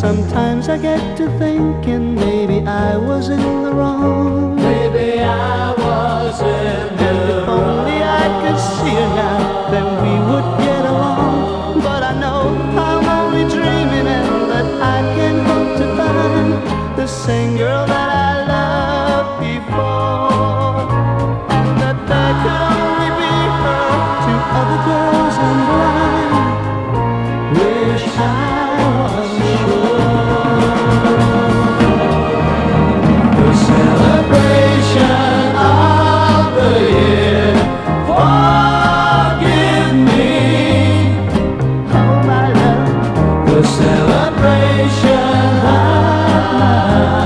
Sometimes I get to thinking maybe I was in the wrong. Maybe I vibration high.